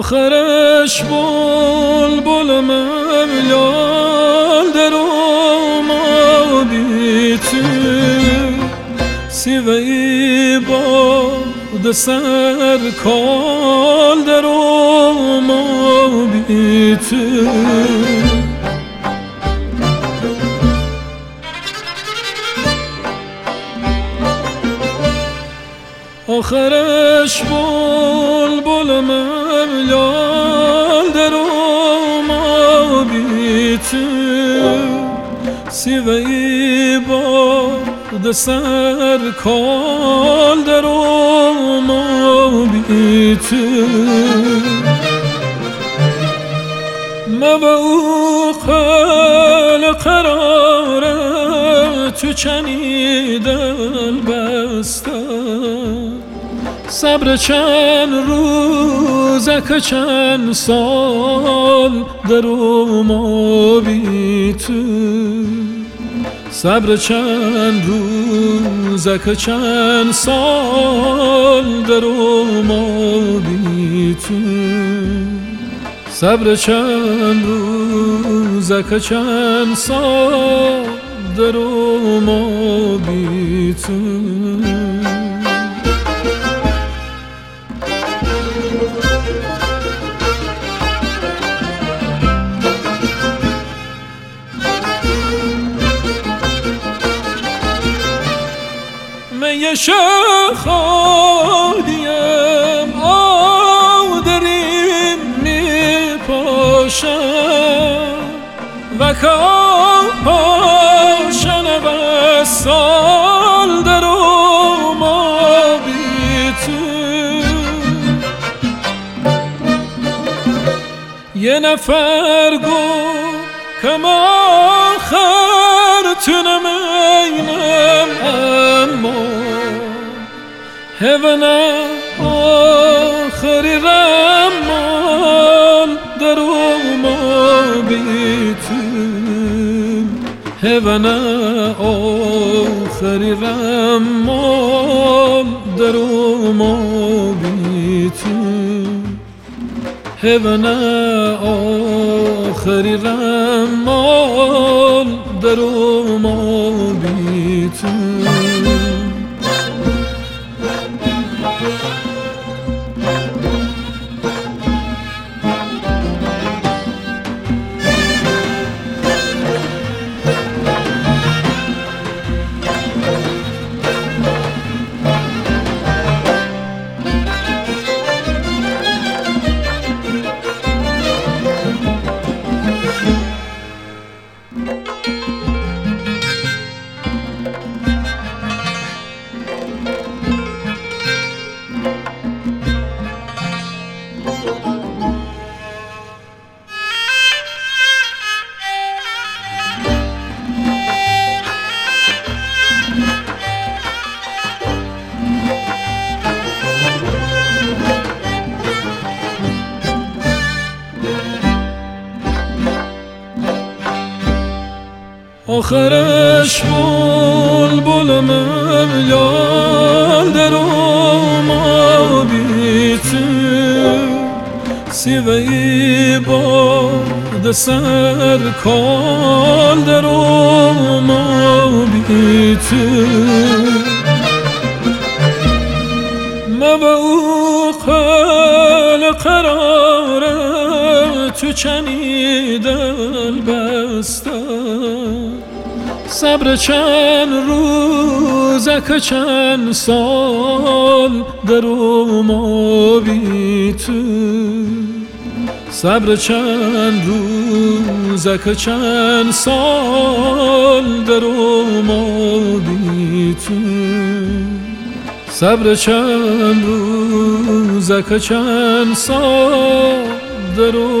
آخرش بول بول مملال در ما بیتی سیوه ای باد سر کال در ما بیتی آخرش بول بول مملال بیتی سیوه ای باد سر کال در بیتی ما به او خل قراره تو چنی دل بستم صبر چند روزک چند سال در ما تو صبر چند روزک چند سال در ما تو صبر چند روزک چند سال در ما تو می شخالیم آدریم می پاشم و پاشن و سال در ما یه نفر گو کم آخر تنم هونه آخری رمان در ما بیتیم. هونه آخری رمان در ما بیتیم. هونه آخری رمان در ما بیتیم. آخرش بول بول مملال در ما بیتی سیوه ای باد سر کال در ما بیتی ما به او قل تو چنی دل بستم صبر چند روزک چند سال در ما تو صبر چند روزک چند سال در ما تو صبر چند روزک چند سال در